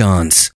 dance.